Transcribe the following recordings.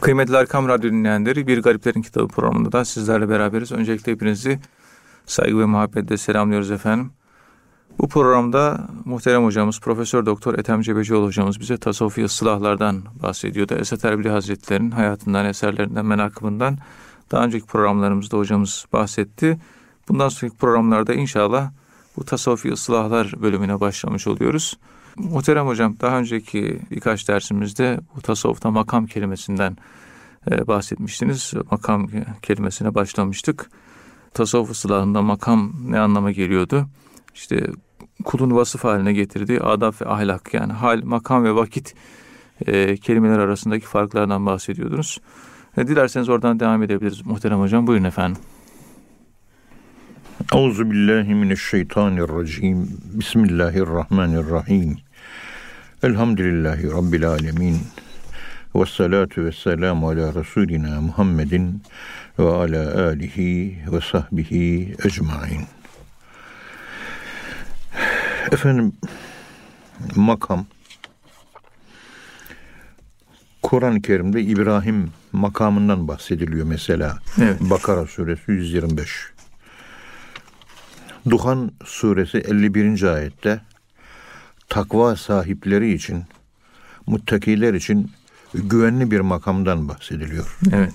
Kıymetli Erkam Radyo dinleyenleri Bir Gariplerin Kitabı programında da sizlerle beraberiz. Öncelikle hepinizi saygı ve muhabbetle selamlıyoruz efendim. Bu programda muhterem hocamız Profesör Doktor Ethem Cebecioğlu hocamız bize tasavvufi ıslahlardan bahsediyordu. Esat Erbil Hazretleri'nin hayatından, eserlerinden, menakımından daha önceki programlarımızda hocamız bahsetti. Bundan sonraki programlarda inşallah bu tasavvufi ıslahlar bölümüne başlamış oluyoruz. Muhterem hocam daha önceki birkaç dersimizde bu tasavvufta makam kelimesinden e, bahsetmiştiniz. Makam kelimesine başlamıştık. Tasavvuf ıslahında makam ne anlama geliyordu? İşte kulun vasıf haline getirdiği adab ve ahlak yani hal, makam ve vakit e, kelimeler arasındaki farklardan bahsediyordunuz. E, dilerseniz oradan devam edebiliriz muhterem hocam. Buyurun efendim. Euzu billahi mineşşeytanirracim. Bismillahirrahmanirrahim. Elhamdülillahi rabbil alamin. Ve salatu ve selamu ala Resulina Muhammedin ve ala alihi ve sahbihi ecmain. Efendim makam Kur'an-ı Kerim'de İbrahim makamından bahsediliyor mesela. Evet. Bakara suresi 125. Duhan suresi 51. ayette takva sahipleri için, muttakiler için güvenli bir makamdan bahsediliyor. Evet.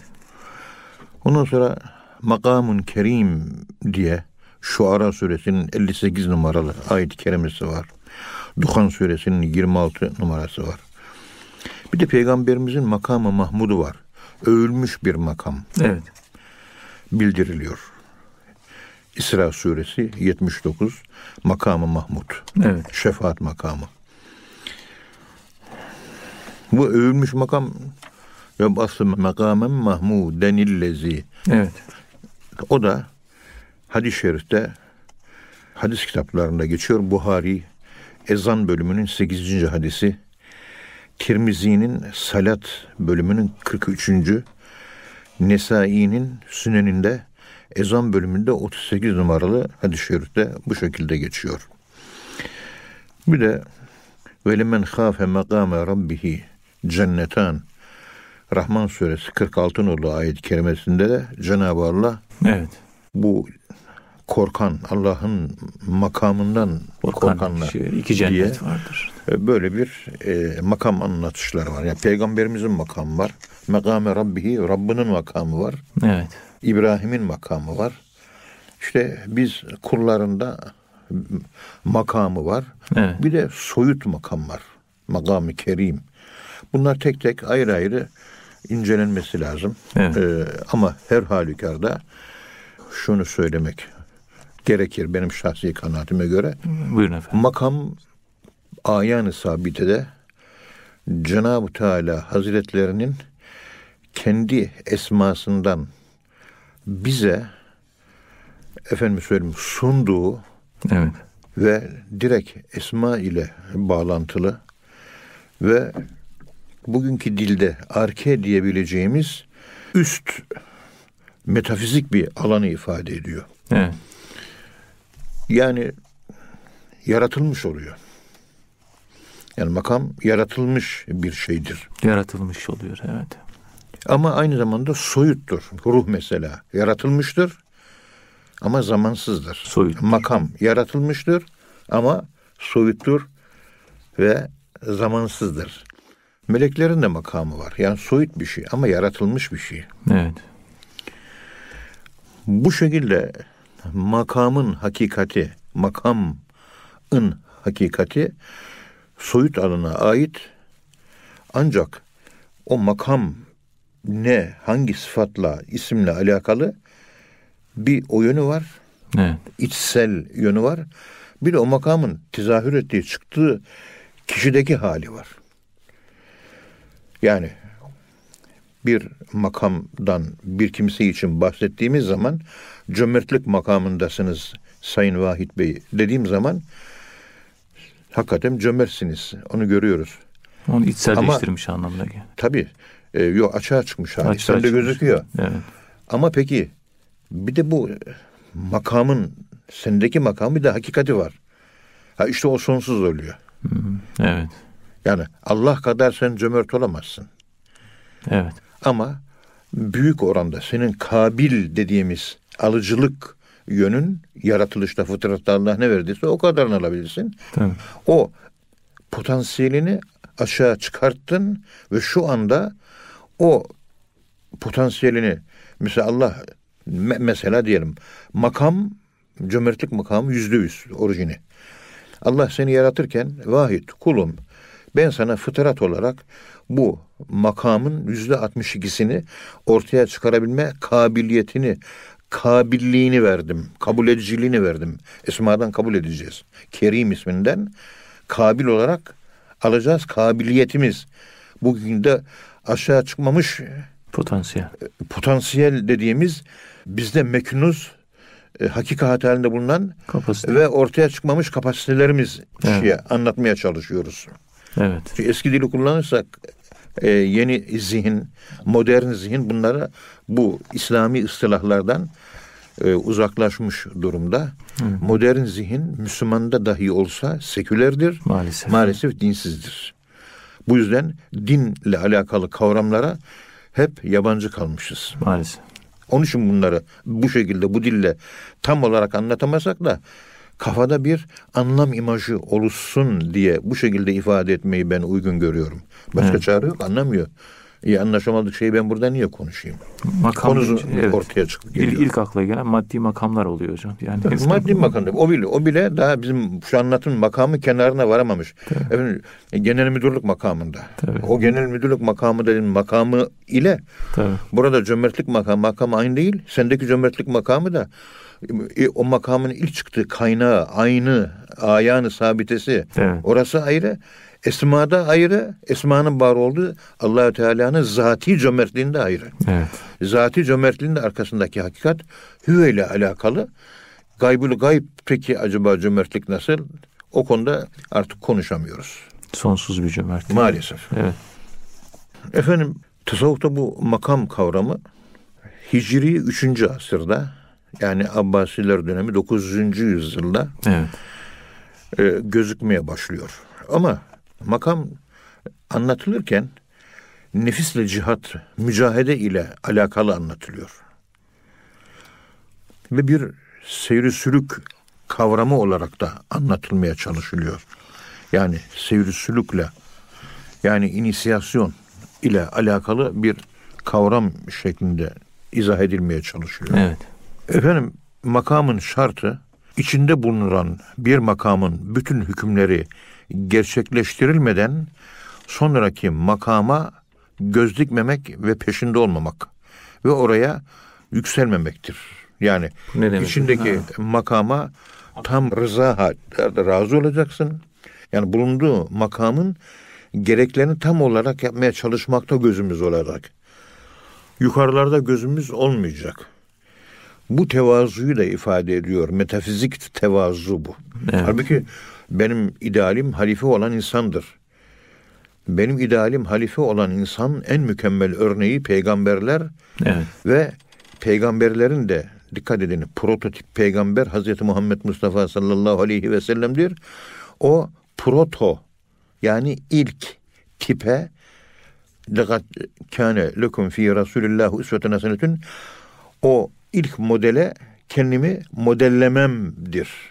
Ondan sonra makamun kerim diye Şuara suresinin 58 numaralı ayet-i kerimesi var. Duhan suresinin 26 numarası var. Bir de peygamberimizin makamı Mahmud'u var. Övülmüş bir makam. Evet. Bildiriliyor. İsra suresi 79 makamı Mahmud. Evet. Şefaat makamı. Bu övülmüş makam ve bası makamen mahmuden illezi. Evet. O da hadis-i şerifte hadis kitaplarında geçiyor. Buhari ezan bölümünün 8. hadisi. Tirmizi'nin salat bölümünün 43. Nesai'nin süneninde ezan bölümünde 38 numaralı hadis-i şerifte bu şekilde geçiyor. Bir de ve lemen khafe makame rabbihi cennetan Rahman suresi 46 nolu ayet-i kerimesinde de Cenab-ı Allah evet. bu korkan Allah'ın makamından Korkan korkanlar şey, iki cennet diye vardır. E, böyle bir e, makam anlatışları var. Yani peygamberimizin makamı var. Makame Rabbihi Rabbinin makamı var. Evet. İbrahim'in makamı var. İşte biz kullarında makamı var. Evet. Bir de soyut makam var. Makamı Kerim. Bunlar tek tek ayrı ayrı incelenmesi lazım. Evet. Ee, ama her halükarda şunu söylemek gerekir benim şahsi kanaatime göre. Buyurun efendim. Makam ayan-ı sabitede Cenab-ı Teala Hazretlerinin kendi esmasından bize efendim söyleyeyim sunduğu evet. ve direkt esma ile bağlantılı ve bugünkü dilde arke diyebileceğimiz üst metafizik bir alanı ifade ediyor. Evet. Yani yaratılmış oluyor. Yani makam yaratılmış bir şeydir. Yaratılmış oluyor evet. Ama aynı zamanda soyuttur. Ruh mesela yaratılmıştır ama zamansızdır. Soyut. Makam yaratılmıştır ama soyuttur ve zamansızdır. Meleklerin de makamı var. Yani soyut bir şey ama yaratılmış bir şey. Evet. Bu şekilde makamın hakikati, makamın hakikati soyut alana ait ancak o makam ne, hangi sıfatla, isimle alakalı bir o yönü var. Evet. İçsel yönü var. Bir de o makamın tezahür ettiği, çıktığı kişideki hali var. Yani bir makamdan bir kimse için bahsettiğimiz zaman cömertlik makamındasınız Sayın Vahit Bey dediğim zaman hakikaten cömertsiniz. Onu görüyoruz. Onu içselleştirmiş Ama, anlamına geliyor. Tabii. E, yok açığa çıkmış hali. Açığa Sende gözüküyor. Evet. Ama peki bir de bu makamın sendeki makamı bir de hakikati var. Ha işte o sonsuz oluyor. Evet. Yani Allah kadar sen cömert olamazsın. Evet. Ama büyük oranda senin kabil dediğimiz alıcılık yönün yaratılışta fıtratta Allah ne verdiyse o kadarını alabilirsin. Tabii. O potansiyelini aşağı çıkarttın ve şu anda o potansiyelini mesela Allah me- mesela diyelim makam cömertlik makamı yüzde yüz orijini. Allah seni yaratırken vahid kulum ben sana fıtrat olarak bu makamın yüzde 62'sini ortaya çıkarabilme kabiliyetini, kabilliğini verdim. Kabul ediciliğini verdim. Esmadan kabul edeceğiz. Kerim isminden kabil olarak alacağız kabiliyetimiz. Bugün de aşağı çıkmamış Potansiyel. potansiyel dediğimiz bizde meknuz e, hakikat halinde bulunan Kapasite. ve ortaya çıkmamış kapasitelerimiz Evet. kişiye anlatmaya çalışıyoruz. Evet. Çünkü eski dili kullanırsak e, yeni zihin, modern zihin bunlara bu İslami ıstılahlardan e, uzaklaşmış durumda. Modern zihin Müslümanda dahi olsa sekülerdir. Maalesef. Maalesef dinsizdir. Bu yüzden dinle alakalı kavramlara hep yabancı kalmışız. Maalesef. Onun için bunları bu şekilde bu dille tam olarak anlatamasak da kafada bir anlam imajı oluşsun diye bu şekilde ifade etmeyi ben uygun görüyorum. Başka Evet. çare yok anlamıyor. İyi anlaşamadık şeyi ben burada niye konuşayım? Makam Konusu evet. ortaya çıkıp İlk, ilk akla gelen maddi makamlar oluyor hocam. Yani Maddi makamda o bile o bile daha bizim şu anlatım makamı kenarına varamamış. Efendim genel müdürlük makamında. Tabii. O genel müdürlük makamı dediğim makamı ile Tabii. Burada cömertlik makamı, makamı aynı değil. Sendeki cömertlik makamı da e, o makamın ilk çıktığı kaynağı, aynı, ayağını sabitesi. Evet. Orası ayrı. Esmada ayrı. Esmanın var olduğu Allahü Teala'nın zati cömertliğinde ayrı. Evet. Zati cömertliğin de arkasındaki hakikat hüve ile alakalı. Gaybül gayb peki acaba cömertlik nasıl? O konuda artık konuşamıyoruz. Sonsuz bir cömertlik. Maalesef. Evet. Efendim tasavvufta bu makam kavramı Hicri 3. asırda yani Abbasiler dönemi 900. yüzyılda Evet. e, gözükmeye başlıyor. Ama makam anlatılırken nefisle cihat, mücahede ile alakalı anlatılıyor. Ve bir seyri sülük kavramı olarak da anlatılmaya çalışılıyor. Yani seyri sülükle yani inisiyasyon ile alakalı bir kavram şeklinde izah edilmeye çalışılıyor. Evet. Efendim makamın şartı içinde bulunan bir makamın bütün hükümleri gerçekleştirilmeden sonraki makama göz dikmemek ve peşinde olmamak ve oraya yükselmemektir. Yani Ne içindeki makama tam rıza halde razı olacaksın. Yani bulunduğu makamın gereklerini tam olarak yapmaya çalışmakta gözümüz olacak. Yukarılarda gözümüz olmayacak. Bu tevazuyu da ifade ediyor. Metafizik tevazu bu. Evet. Halbuki benim idealim halife olan insandır. Benim idealim halife olan insan en mükemmel örneği peygamberler Evet. ve peygamberlerin de dikkat edin prototip peygamber Hazreti Muhammed Mustafa sallallahu aleyhi ve sellem'dir. O proto yani ilk tipe Lekad kâne lekum fî Resulillah usvetun hasenetun o ilk modele kendimi modellememdir.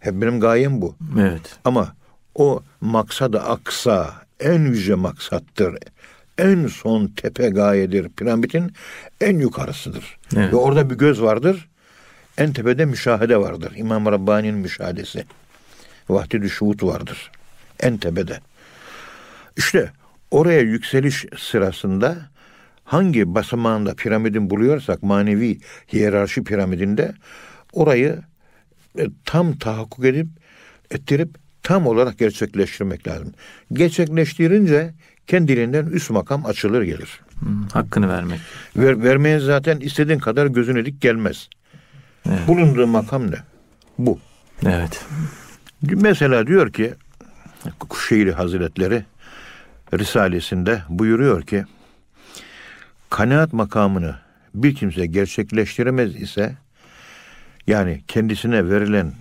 Hep benim gayem bu. Evet. Ama o maksadı aksa en yüce maksattır. En son tepe gayedir. Piramidin en yukarısıdır. Evet. Ve orada bir göz vardır. En tepede müşahede vardır. İmam Rabbani'nin müşahedesi. Vahdi şuhut vardır. En tepede. İşte oraya yükseliş sırasında hangi basamağında piramidin buluyorsak manevi hiyerarşi piramidinde orayı e, tam tahakkuk edip ettirip tam olarak gerçekleştirmek lazım. Gerçekleştirince kendiliğinden üst makam açılır gelir. Hmm, hakkını vermek. Ver, vermeye zaten istediğin kadar gözüne dik gelmez. Evet. Bulunduğu makam ne? Bu. Evet. Mesela diyor ki Kuşeyri Hazretleri Risalesinde buyuruyor ki kanaat makamını bir kimse gerçekleştiremez ise yani kendisine verilen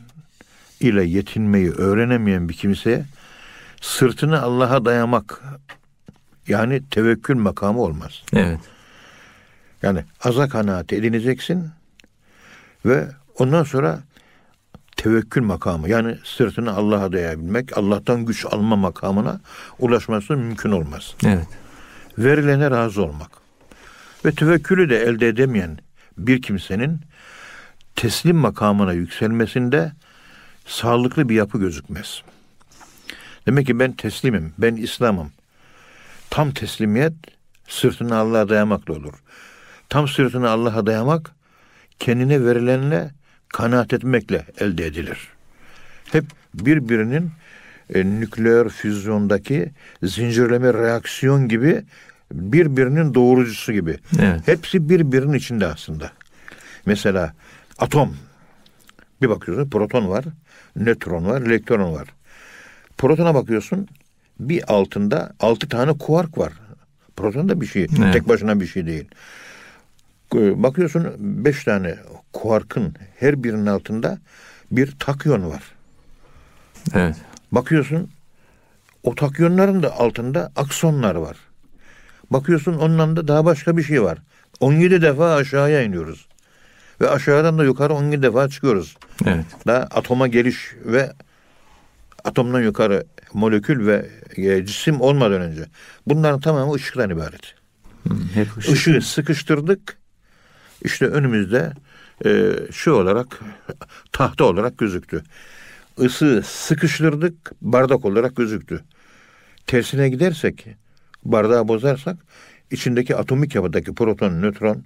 ile yetinmeyi öğrenemeyen bir kimse sırtını Allah'a dayamak Yani tevekkül makamı olmaz. Evet. Yani aza kanaat edineceksin ve ondan sonra tevekkül makamı yani sırtını Allah'a dayayabilmek, Allah'tan güç alma makamına ulaşması mümkün olmaz. Evet. Verilene razı olmak. Ve tevekkülü de elde edemeyen bir kimsenin teslim makamına yükselmesinde sağlıklı bir yapı gözükmez. Demek ki ben teslimim, ben İslam'ım. Tam teslimiyet sırtını Allah'a dayamakla olur. Tam sırtını Allah'a dayamak kendine verilenle kanaat etmekle elde edilir. Hep birbirinin e, nükleer füzyondaki zincirleme reaksiyon gibi birbirinin doğurucusu gibi. Evet. Hepsi birbirinin içinde aslında. Mesela atom. Bir bakıyorsun proton var, nötron var, elektron var. Protona bakıyorsun bir altında altı tane kuark var. Proton da bir şey. Evet. Tek başına bir şey değil. Ee, Bakıyorsun beş tane kuarkın her birinin altında bir takyon var. Evet. Bakıyorsun o takyonların da altında aksonlar var. Bakıyorsun ondan da daha başka bir şey var. 17 defa aşağıya iniyoruz. Ve aşağıdan da yukarı 17 defa çıkıyoruz. Evet. Daha atoma geliş ve atomdan yukarı molekül ve e, cisim olmadan önce. Bunların tamamı ışıktan ibaret. Hı, Hep ışık. Işığı sıkıştırdık. İşte önümüzde e, şu olarak tahta olarak gözüktü. Isı sıkıştırdık bardak olarak gözüktü. Tersine gidersek bardağı bozarsak içindeki atomik yapıdaki proton, nötron,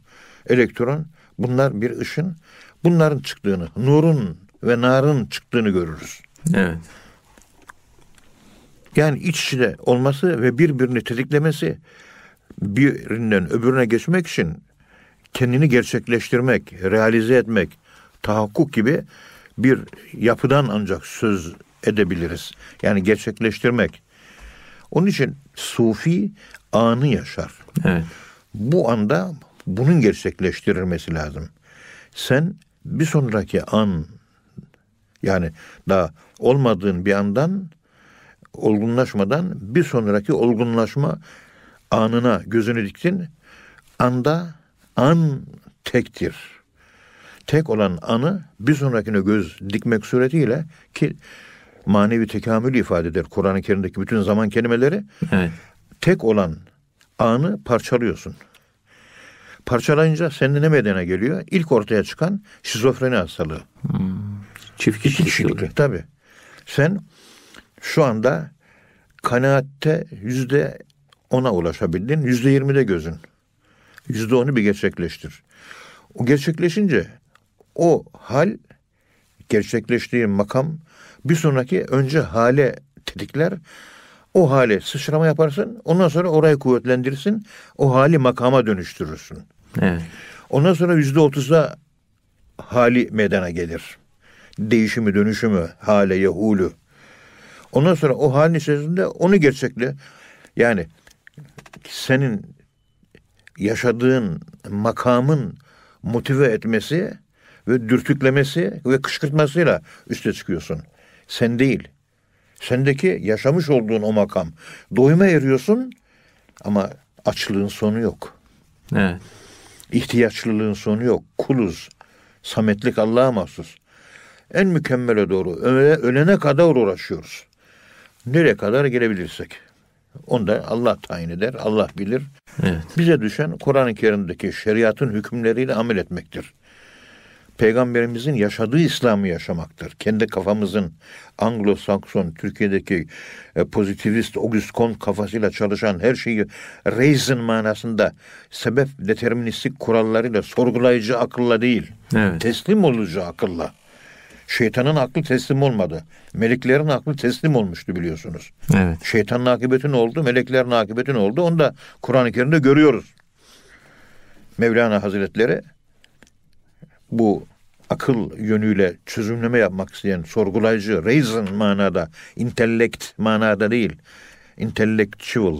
elektron bunlar bir ışın. Bunların çıktığını, nurun ve narın çıktığını görürüz. Evet. Yani iç içe olması ve birbirini tetiklemesi birinden öbürüne geçmek için kendini gerçekleştirmek, realize etmek, tahakkuk gibi bir yapıdan ancak söz edebiliriz. Yani gerçekleştirmek. Onun için sufi anı yaşar. Evet. Bu anda bunun gerçekleştirilmesi lazım. Sen bir sonraki an yani daha olmadığın bir andan olgunlaşmadan bir sonraki olgunlaşma anına gözünü diktin. Anda an tektir. Tek olan anı bir sonrakine göz dikmek suretiyle ki manevi tekamülü ifade eder Kur'an-ı Kerim'deki bütün zaman kelimeleri Evet. tek olan anı parçalıyorsun. Parçalayınca sende ne meydana geliyor? İlk ortaya çıkan şizofreni hastalığı. Çift İki kişilik. kişilikli tabii. Sen şu anda kanaatte yüzde ona ulaşabildin. Yüzde yirmide gözün. Yüzde onu bir gerçekleştir. O gerçekleşince o hal gerçekleştiği makam bir sonraki önce hale tetikler. O hale sıçrama yaparsın. Ondan sonra orayı kuvvetlendirirsin. O hali makama dönüştürürsün. Evet. Ondan sonra yüzde otuzda hali meydana gelir. Değişimi, dönüşümü, hale, yehulü. Ondan sonra o halin içerisinde onu gerçekle yani senin yaşadığın makamın motive etmesi ve dürtüklemesi ve kışkırtmasıyla üste çıkıyorsun. Sen değil. Sendeki yaşamış olduğun o makam. Doyuma eriyorsun ama açlığın sonu yok. Evet. İhtiyaçlılığın sonu yok. Kuluz. Sametlik Allah'a mahsus. En mükemmele doğru öle, ölene kadar uğraşıyoruz. Nereye kadar gelebilirsek. Onu da Allah tayin eder, Allah bilir. Evet. Bize düşen Kur'an-ı Kerim'deki şeriatın hükümleriyle amel etmektir. Peygamberimizin yaşadığı İslam'ı yaşamaktır. Kendi kafamızın Anglo-Sakson, Türkiye'deki e, pozitivist Auguste Comte kafasıyla çalışan her şeyi reason manasında sebep deterministik kurallarıyla sorgulayıcı akılla değil, Evet. teslim olucu akılla. Şeytanın aklı teslim olmadı. Meleklerin aklı teslim olmuştu biliyorsunuz. Evet. Şeytanın akıbeti ne oldu? Meleklerin akıbeti ne oldu? Onu da Kur'an-ı Kerim'de görüyoruz. Mevlana Hazretleri bu akıl yönüyle çözümleme yapmak isteyen sorgulayıcı, reason manada, intellect manada değil, intellectual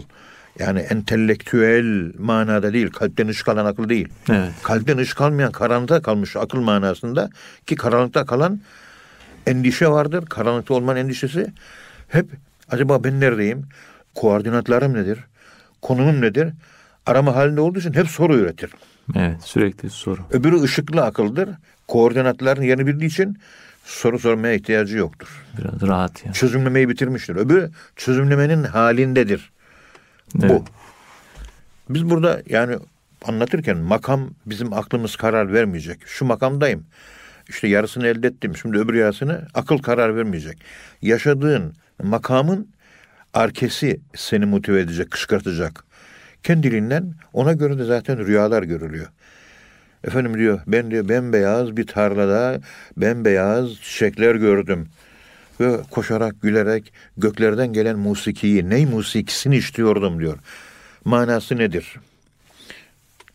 yani entelektüel manada değil, kalpten ışık alan akıl değil. Evet. Kalpten ışık almayan karanlıkta kalmış akıl manasında ki karanlıkta kalan endişe vardır. Karanlıkta olmanın endişesi hep acaba ben neredeyim? Koordinatlarım nedir? konumum nedir? Arama halinde olduğu için hep soru üretir. Evet sürekli soru. Öbürü ışıklı akıldır. Koordinatların yerini bildiği için soru sormaya ihtiyacı yoktur. Biraz rahat yani. Çözümlemeyi bitirmiştir. Öbürü çözümlemenin halindedir. Evet. Bu. Biz burada yani anlatırken makam bizim aklımız karar vermeyecek. Şu makamdayım. İşte yarısını elde ettim. Şimdi öbür yarısını akıl karar vermeyecek. Yaşadığın makamın arkesi seni motive edecek, kışkırtacak. Kendiliğinden ona göre de zaten rüyalar görülüyor. Efendim diyor ben diyor bembeyaz bir tarlada bembeyaz çiçekler gördüm. Ve koşarak gülerek göklerden gelen musikiyi, ney musikisini istiyordum diyor. Manası nedir?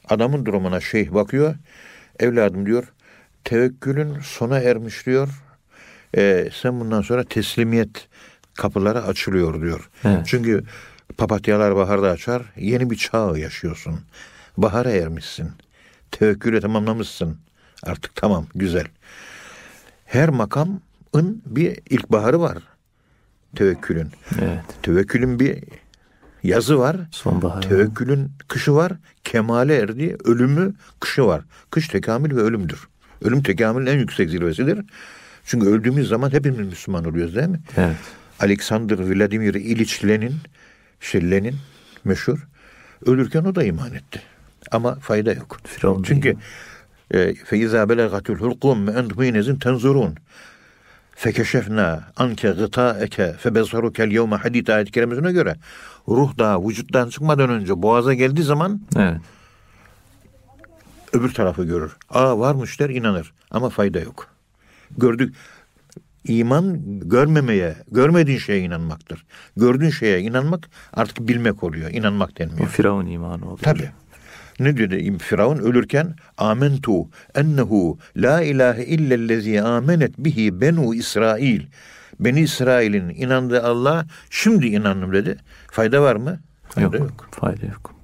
Adamın durumuna şeyh bakıyor. Evladım diyor tevekkülün sona ermiş diyor. Ee, sen bundan sonra teslimiyet kapıları açılıyor diyor. Evet. Çünkü papatyalar baharda açar. Yeni bir çağ yaşıyorsun. Bahara ermişsin. Tevekkülü tamamlamışsın. Artık tamam güzel. Her makamın bir ilkbaharı var. Tevekkülün. Evet. Tevekkülün bir yazı var. Sonbahar. Tevekkülün kışı var. Kemale erdiği ölümü kışı var. Kış tekamül ve ölümdür. Ölüm tekamülün en yüksek zirvesidir. Çünkü öldüğümüz zaman hepimiz Müslüman oluyoruz değil mi? Evet. Alexander Vladimir İliç Lenin, şey Lenin meşhur. Ölürken o da iman etti. Ama fayda yok. Firavun da Çünkü iman. feiza belegatul hulqum ve entum hinezin tenzurun. Fekeşefna anke gıtaeke febesarukel yevme hadid ayet-i kerimesine göre ruh daha vücuttan çıkmadan önce boğaza geldiği zaman Evet. öbür tarafı görür. Aa varmış der inanır ama fayda yok. Gördük iman görmemeye, görmediğin şeye inanmaktır. Gördüğün şeye inanmak artık bilmek oluyor. İnanmak O denmiyor. Firavun imanı oluyor. Tabi. Ne dedi Firavun ölürken? Amentu ennehu la ilahe illellezi amenet bihi benu İsrail. Beni İsrail'in inandığı Allah şimdi inandım dedi. Fayda var mı? Fayda Yok, yok. Fayda yok.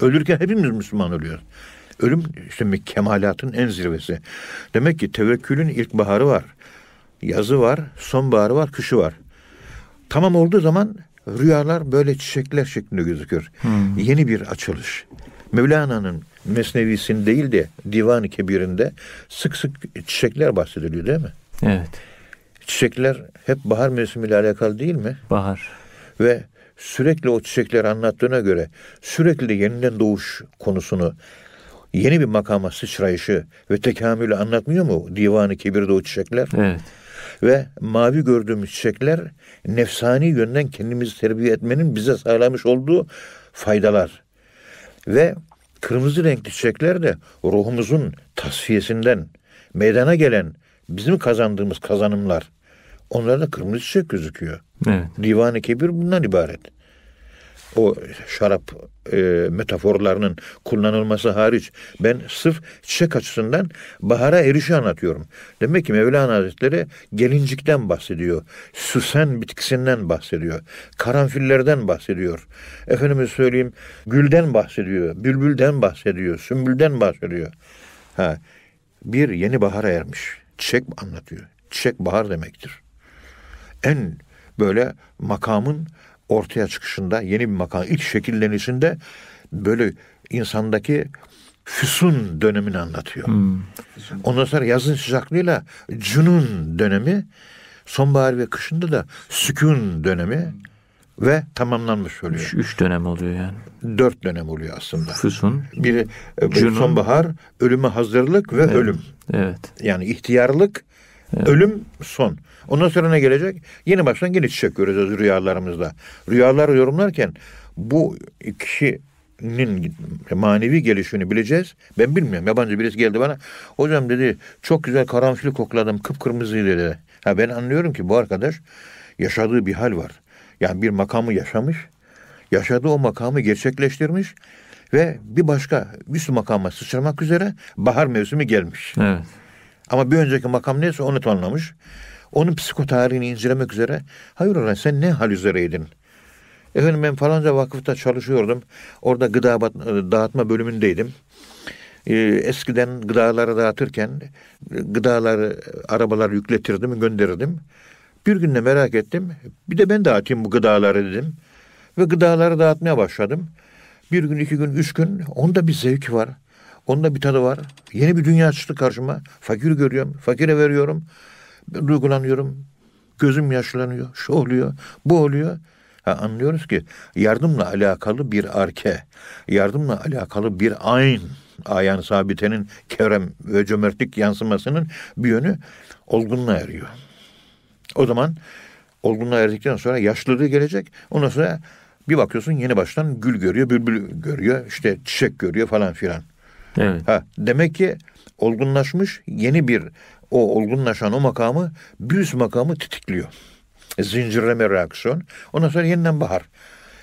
Ölürken hepimiz Müslüman oluyoruz. Ölüm işte kemalatın en zirvesi. Demek ki tevekkülün ilkbaharı var. Yazı var, sonbaharı var, kışı var. Tamam olduğu zaman rüyalar böyle çiçekler şeklinde gözükür. Yeni bir açılış. Mevlana'nın Mesnevisinde değil de Divan-ı Kebir'inde sık sık çiçekler bahsediliyor değil mi? Evet. Çiçekler hep bahar mevsimiyle alakalı değil mi? Bahar. Ve sürekli o çiçekleri anlattığına göre sürekli de yeniden doğuş konusunu yeni bir makama sıçrayışı ve tekamülü anlatmıyor mu Divan-ı Kebir'de o çiçekler? Evet. Ve mavi gördüğümüz çiçekler nefsani yönden kendimizi terbiye etmenin bize sağlamış olduğu faydalar. Ve kırmızı renkli çiçekler de ruhumuzun tasfiyesinden meydana gelen bizim kazandığımız kazanımlar. Onlarda kırmızı çiçek gözüküyor. Evet. Divan-ı Kebir bundan ibaret. O şarap e, metaforlarının kullanılması hariç ben sırf çiçek açısından bahara erişi anlatıyorum. Demek ki Mevlana Hazretleri gelincikten bahsediyor. Süsen bitkisinden bahsediyor. Karanfillerden bahsediyor. Efendime söyleyeyim gülden bahsediyor. Bülbülden bahsediyor. Sümbülden bahsediyor. Ha, bir yeni bahara ermiş. Çiçek anlatıyor. Çiçek bahar demektir en böyle makamın ortaya çıkışında yeni bir makam ilk şekillenişinde böyle insandaki füsun dönemini anlatıyor. Ondan sonra yazın sıcaklığıyla cünun dönemi, sonbahar ve kışında da sükun dönemi ve tamamlanmış oluyor. Üç, üç dönem oluyor yani. Dört dönem oluyor aslında. Füsun. Biri e, Cünun. sonbahar, ölüme hazırlık ve ölüm. Evet. Yani ihtiyarlık, ölüm, son. Ondan sonra ne gelecek? Yeni baştan yine çiçek göreceğiz rüyalarımızda. Rüyalar yorumlarken bu kişinin manevi gelişini bileceğiz. Ben bilmiyorum. Yabancı birisi geldi bana. Hocam dedi çok güzel karanfil kokladım. Kıpkırmızıydı dedi. Ha ben anlıyorum ki bu arkadaş yaşadığı bir hal var. Yani bir makamı yaşamış. Yaşadığı o makamı gerçekleştirmiş ve bir başka üst makama sıçramak üzere bahar mevsimi gelmiş. Evet. Ama bir önceki makam neyse onu tanımlamış. Onun psikotarihini incelemek üzere. Hayır ulan sen ne hal üzereydin? Efendim ben falanca vakıfta çalışıyordum. Orada gıda bat- dağıtma bölümündeydim. Ee, eskiden gıdaları dağıtırken gıdaları arabalar yükletirdim, gönderirdim. Bir gün de merak ettim. Bir de ben dağıtayım bu gıdaları dedim. Ve gıdaları dağıtmaya başladım. Bir gün, iki gün, üç gün. Onda bir zevki var. Onda bir tadı var. Yeni bir dünya çıktı karşıma. Fakir görüyorum. Fakire veriyorum. Duygulanıyorum. Gözüm yaşlanıyor. Şu oluyor. Bu oluyor. Ha, anlıyoruz ki yardımla alakalı bir arke, yardımla alakalı bir ayn, ayan sabitenin kerem ve cömertlik yansımasının bir yönü olgunluğa eriyor. O zaman olgunluğa erdikten sonra yaşlılığı gelecek. Ondan sonra bir bakıyorsun yeni baştan gül görüyor, bülbül görüyor, işte çiçek görüyor falan filan. Evet. Ha, demek ki olgunlaşmış yeni bir o olgunlaşan o makamı bir üst makamı tetikliyor. Zincirleme reaksiyon. Ondan sonra yeniden bahar.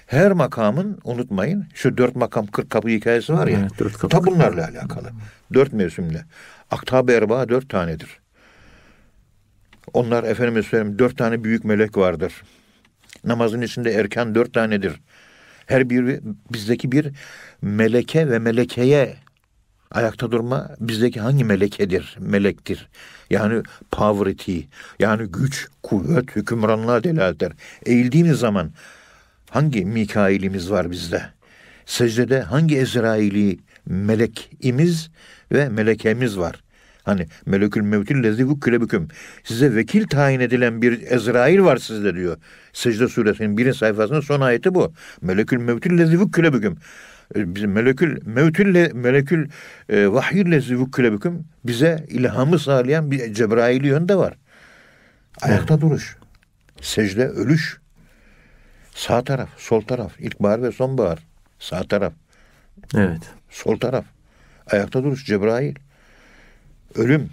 Her makamın unutmayın şu dört makam kırk kapı hikayesi var ya. Evet, dört kapı, ta bunlarla alakalı. Dört mevsimle. Aktab-ı Erbaa dört tanedir. Onlar efendime söyleyeyim dört tane büyük melek vardır. Namazın içinde erken dört tanedir. Her biri bizdeki bir meleke ve melekeye ayakta durma bizdeki hangi melekedir, melektir. Yani poverty, yani güç, kuvvet, hükümranlığa delalet eder. Eğildiğimiz zaman hangi Mikail'imiz var bizde? Secdede hangi Ezrail'i melekimiz ve melekemiz var? Hani melekül mevtil lezi vukkile. Size vekil tayin edilen bir Ezrail var sizde diyor. Secde suresinin birinci sayfasının son ayeti bu. Melekül mevtil lezi vukkile. E, Bizim melekül mevtille melekül e, vahiy lezi vukkile büküm bize ilhamı sağlayan bir Cebrail'i yönde var. Ayakta duruş. Secde ölüş. Sağ taraf, sol taraf, ilkbahar ve sonbahar. Sağ taraf, Evet. sol taraf. Ayakta duruş Cebrail. Ölüm.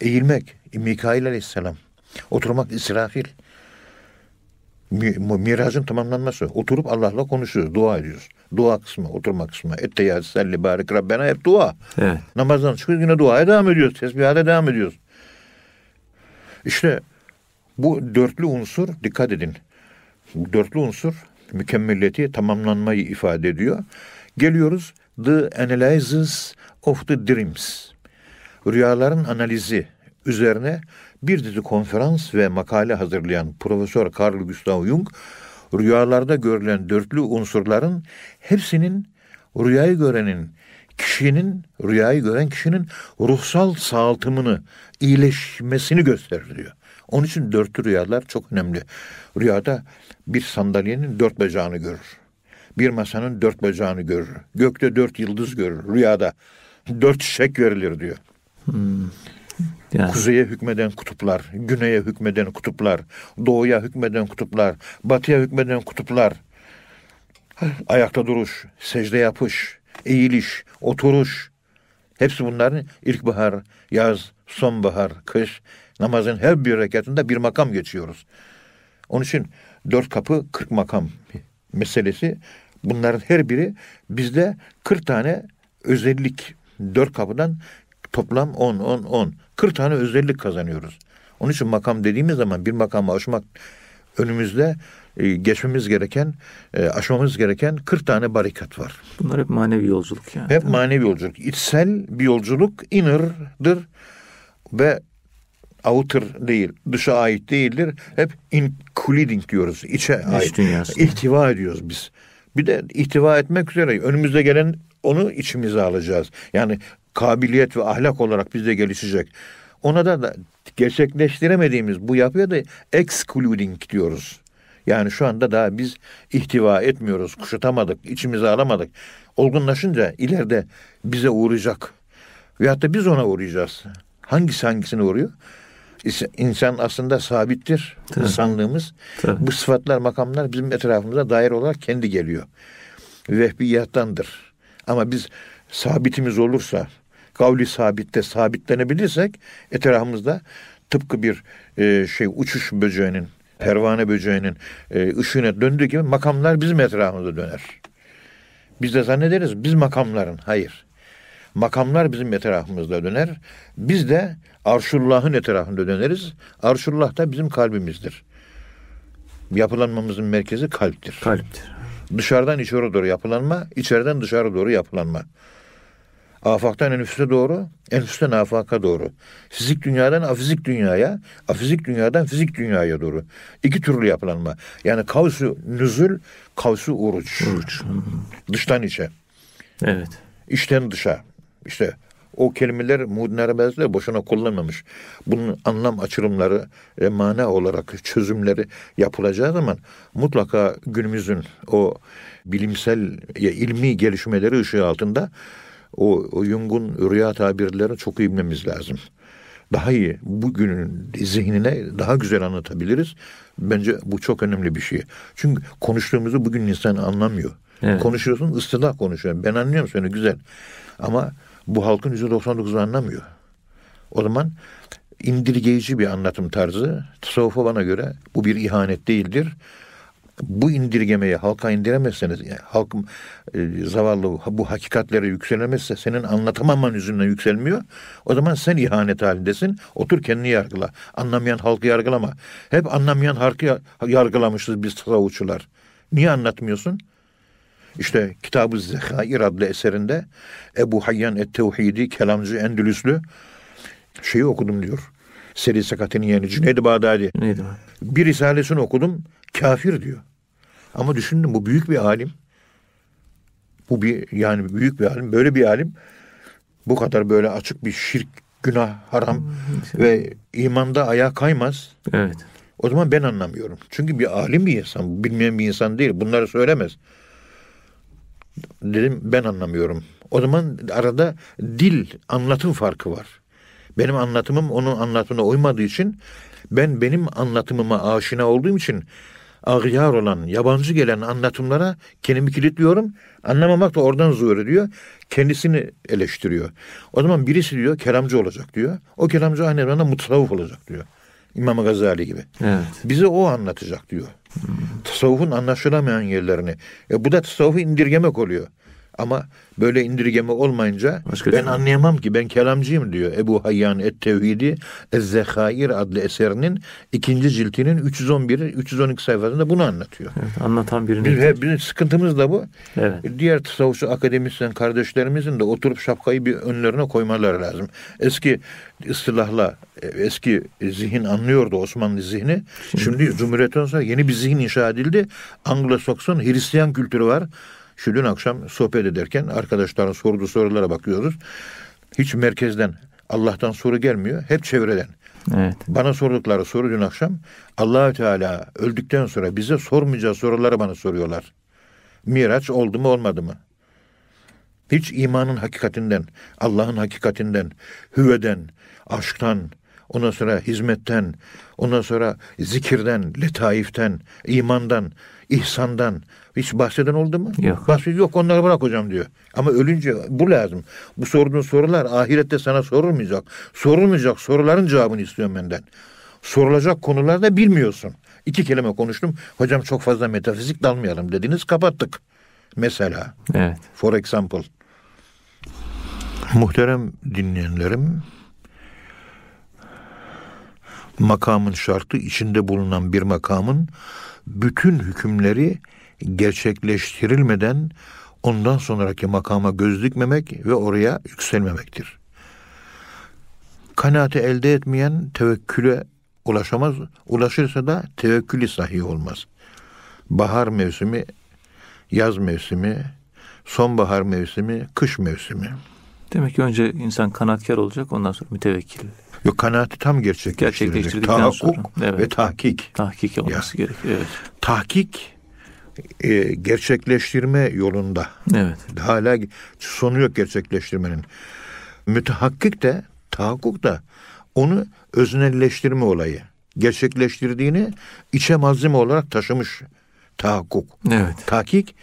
Eğilmek Mikail aleyhisselam. Oturmak İsrafil. Miracın tamamlanması. Oturup Allah'la konuşuyoruz, dua ediyoruz. Dua kısmı, oturma kısmı. Ette ya selli barik Rabbena hep dua. Evet. Namazdan çıkıyoruz yine duaya devam ediyoruz. Tesbihata devam ediyoruz. İşte bu dörtlü unsur dikkat edin. Bu dörtlü unsur mükemmelliyeti, tamamlanmayı ifade ediyor. Geliyoruz the analysis of the dreams. Rüyaların analizi üzerine bir dizi konferans ve makale hazırlayan Profesör Carl Gustav Jung rüyalarda görülen dörtlü unsurların hepsinin rüyayı görenin kişinin rüyayı gören kişinin ruhsal sağaltımını, iyileşmesini gösterir diyor. Onun için dörtlü rüyalar çok önemli. Rüyada bir sandalyenin dört bacağını görür. Bir masanın dört bacağını görür. Gökte dört yıldız görür. Rüyada dört çiçek verilir diyor. Yani Kuzeye hükmeden kutuplar, güneye hükmeden kutuplar, doğuya hükmeden kutuplar, batıya hükmeden kutuplar. Ayakta duruş, secde yapış, eğiliş, oturuş. Hepsi bunların ilkbahar, yaz, sonbahar, kış, namazın her bir rekatında bir makam geçiyoruz. Onun için dört kapı kırk makam meselesi bunların her biri bizde 40 tane özellik dört kapıdan toplam 10 10 10 40 tane özellik kazanıyoruz. Onun için makam dediğimiz zaman bir makama aşmak önümüzde e, geçmemiz gereken, e, aşmamız gereken 40 tane barikat var. bunlar hep manevi yolculuk yani. Hep manevi yolculuk. İçsel bir yolculuk inner'dır ve outer değil, dışa ait değildir. Hep including diyoruz. içe ait. dünyası. İhtiva ediyoruz biz. Bir de ihtiva etmek üzere önümüzde gelen onu içimize alacağız. Yani kabiliyet ve ahlak olarak bizde gelişecek. Ona da, gerçekleştiremediğimiz bu yapıya da excluding diyoruz. Yani şu anda daha biz ihtiva etmiyoruz, kuşatamadık, içimize alamadık. Olgunlaşınca ileride bize uğrayacak. Veyahut da biz ona uğrayacağız. Hangisi hangisine uğruyor? İnsan aslında sabittir. Tabii. insanlığımız. Tabii. Bu sıfatlar, makamlar bizim etrafımıza dair olarak kendi geliyor. Vehbiyattandır. Ama biz sabitimiz olursa, kavli sabitte sabitlenebilirsek etrafımızda tıpkı bir e, şey uçuş böceğinin, pervane böceğinin e, ışığına döndüğü gibi makamlar bizim etrafımızda döner. Biz de zannederiz biz makamların. Hayır. Makamlar bizim etrafımızda döner. Biz de Arşullah'ın etrafında döneriz. Arşullah da bizim kalbimizdir. Yapılanmamızın merkezi kalptir. Kalptir. Dışarıdan içeri doğru yapılanma, içeriden dışarı doğru yapılanma. Afaktan enfüse doğru, enfüsten afaka doğru. Fizik dünyadan afizik dünyaya, afizik dünyadan fizik dünyaya doğru. İki türlü yapılanma. Yani kavsu nüzül, kavsu uruç. Uruç. Dıştan içe, Evet. içten dışa. İşte o kelimeler Muhyiddin Arabi boşuna kullanmamış. Bunun anlam açılımları, e, mana olarak çözümleri yapılacağı zaman mutlaka günümüzün o bilimsel, ilmi gelişmeleri ışığı altında o, o Jung'un rüya tabirlerini çok iyi bilmemiz lazım. Daha iyi bugünün zihnine daha güzel anlatabiliriz. Bence bu çok önemli bir şey. Çünkü konuştuğumuzu bugün insan anlamıyor. Evet. Konuşuyorsun ıstılah konuşuyorsun. Ben anlıyorum seni güzel. Ama bu halkın %99'u anlamıyor. O zaman indirgeyici bir anlatım tarzı tasavvufa bana göre bu bir ihanet değildir. Bu indirgemeyi halka indiremezseniz, yani halkım e, zavallı bu hakikatlere yükselemezse senin anlatamaman yüzünden yükselmiyor. O zaman sen ihanet halindesin. Otur kendini yargıla. Anlamayan halkı yargılama. Hep anlamayan halkı ya- yargılamışız biz tasavvufçular. Niye anlatmıyorsun? İşte Kitab-ı Zekair adlı eserinde Ebu Hayyan et-Tevhidi kelamcı Endülüslü şeyi okudum diyor. Seri Sakati'nin yeğeni Cüneyd-i Bağdadi. Neydi? Bir risalesini okudum. Kafir diyor. Ama düşündüm bu büyük bir alim. Bu bir yani büyük bir alim. Böyle bir alim bu kadar böyle açık bir şirk, günah, haram ve imanda ayağa kaymaz. Evet. O zaman ben anlamıyorum. Çünkü bir alim bir insan, bilmeyen bir insan değil. Bunları söylemez. Dedim ben anlamıyorum. O zaman arada dil, anlatım farkı var. Benim anlatımım onun anlatımına uymadığı için ben benim anlatımıma aşina olduğum için ağyar olan, yabancı gelen anlatımlara kendimi kilitliyorum. Anlamamak da oradan zuhur ediyor. Kendisini eleştiriyor. O zaman birisi diyor kelamcı olacak diyor. O kelamcı aynı zamanda mutasavvuf olacak diyor. İmam Gazali gibi. Evet. Bize o anlatacak diyor. Tasavvufun anlaşılamayan yerlerini. E bu da tasavvufu indirgemek oluyor. Ama böyle indirgeme olmayınca Başka ben türlü. anlayamam ki ben kelamcıyım diyor. Ebu Hayyan et-Tevhidi Ez-Zekhair adlı eserinin ikinci ciltinin 311 312 sayfasında bunu anlatıyor. evet. Anlatan birini. Biz, bizim sıkıntımız da bu. Evet. Diğer tasavvufçu akademisyen kardeşlerimizin de oturup şapkayı bir önlerine koymaları lazım. Eski ıstılahla e, eski zihin anlıyordu Osmanlı zihni. Şimdi Cumhuriyet'ten sonra yeni bir zihin inşa edildi. Anglo-Sakson Hristiyan kültürü var. Şu dün akşam sohbet ederken arkadaşların sorduğu sorulara bakıyoruz. Hiç merkezden Allah'tan soru gelmiyor. Hep çevreden. Evet. Bana sordukları soru dün akşam Allahü Teala öldükten sonra bize sormayacağı soruları bana soruyorlar. Miraç oldu mu olmadı mı? Hiç imanın hakikatinden, Allah'ın hakikatinden, hüveden, aşktan, ondan sonra hizmetten, ondan sonra zikirden, letaiften, imandan, ihsandan hiç bahseden oldu mu? Yok. Bahsediyor yok onları bırak hocam diyor. Ama ölünce bu lazım. Bu sorduğun sorular ahirette sana sorulmayacak. Sorulmayacak soruların cevabını istiyorum benden. Sorulacak konularda bilmiyorsun. İki kelime konuştum. Hocam çok fazla metafizik dalmayalım dediniz kapattık. Mesela. Evet. For example. Muhterem dinleyenlerim, makamın şartı içinde bulunan bir makamın bütün hükümleri gerçekleştirilmeden ondan sonraki makama göz dikmemek ve oraya yükselmemektir. Kanaati elde etmeyen tevekküle ulaşamaz. Ulaşırsa da tevekkülü sahih olmaz. Bahar mevsimi, yaz mevsimi, sonbahar mevsimi, kış mevsimi. Demek ki önce insan kanaatkar olacak ondan sonra mütevekkil. Yok kanaati tam gerçekleştirecek. Gerçekleştirdikten Tahakkuk sonra, evet. ve tahkik. Tahkik olması gerekiyor. Evet. Tahkik e, gerçekleştirme yolunda. Evet. Hala sonu yok gerçekleştirmenin. Mütehakkik de tahakkuk da onu öznelleştirme olayı. Gerçekleştirdiğini içe malzeme olarak taşımış tahakkuk. Evet. Tahkik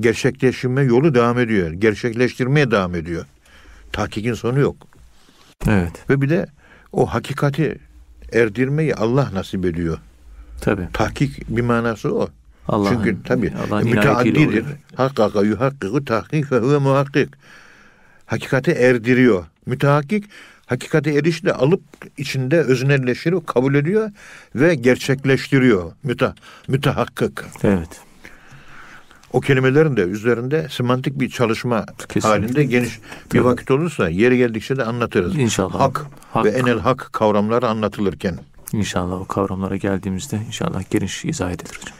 gerçekleştirme yolu devam ediyor. Gerçekleştirmeye devam ediyor. Tahkikin sonu yok. Evet. Ve bir de o hakikati erdirmeyi Allah nasip ediyor. Tabii. Tahkik bir manası o. Allah'ın, Çünkü inayetiyle müteaddidir. Hakkaka yuhakkiku tahkik ve huve muhakkik. Hakikati erdiriyor. Mütehakkik hakikati erişle alıp içinde öznelleştiriyor, kabul ediyor ve gerçekleştiriyor. Müte, mütehakkık. Evet. o kelimelerin de üzerinde semantik bir çalışma Kesinlikle. halinde geniş bir vakit olursa yeri geldikçe de anlatırız. İnşallah. Hak, Hak. ve enel hak kavramları anlatılırken. İnşallah o kavramlara geldiğimizde inşallah geniş izah edilir hocam.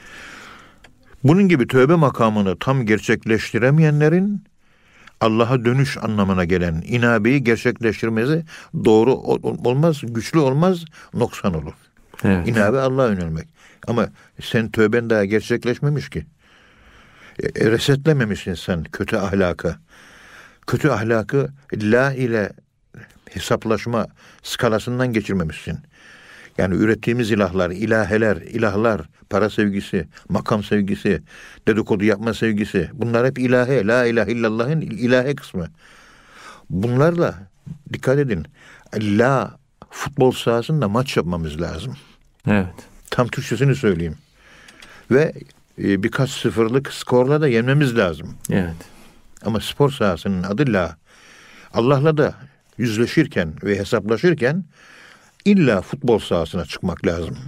Bunun gibi tövbe makamını tam gerçekleştiremeyenlerin Allah'a dönüş anlamına gelen inabeyi gerçekleştirmesi doğru ol- olmaz, güçlü olmaz, noksan olur. Evet. İnabe Allah'a yönelmek. Ama sen tövben daha gerçekleşmemiş ki. E, resetlememişsin sen kötü ahlakı. Kötü ahlakı la ile hesaplaşma skalasından geçirmemişsin. Yani ürettiğimiz ilahlar, ilaheler, ilahlar, para sevgisi, makam sevgisi, dedikodu yapma sevgisi. Bunlar hep ilahe, la ilahe illallah'ın ilahe kısmı. Bunlarla dikkat edin. La futbol sahasında maç yapmamız lazım. Evet. Tam Türkçesini söyleyeyim. Ve e, birkaç sıfırlık skorla da yenmemiz lazım. Evet. Ama spor sahasının adı la. Allah'la da yüzleşirken ve hesaplaşırken illa futbol sahasına çıkmak lazım.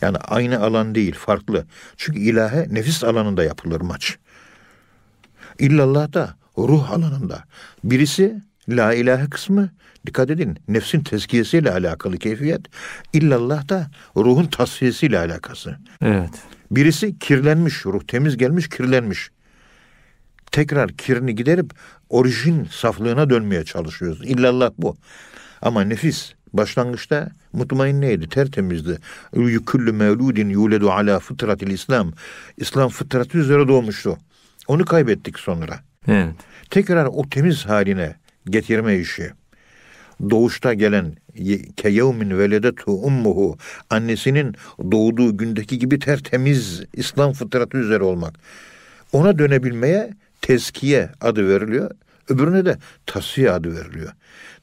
Yani aynı alan değil, farklı. Çünkü ilahe nefis alanında yapılır maç. İllallah da ruh alanında. Birisi la ilahe kısmı, dikkat edin, nefsin tezkiyesiyle alakalı keyfiyet. İllallah da ruhun tasfiyesiyle alakası. Evet. Birisi kirlenmiş, ruh temiz gelmiş, kirlenmiş. Tekrar kirini giderip orijin saflığına dönmeye çalışıyoruz. İllallah bu. Ama nefis başlangıçta mutmainneydi, tertemizdi. Küllü mevludin yuledu ala fıtratil İslam. İslam fıtratı üzere doğmuştu. Onu kaybettik sonra. Evet. Tekrar o temiz haline getirme işi. Doğuşta gelen ke yevmin veledetu ummuhu annesinin doğduğu gündeki gibi tertemiz İslam fıtratı üzere olmak. Ona dönebilmeye tezkiye adı veriliyor. Öbürüne de tasfiye adı veriliyor.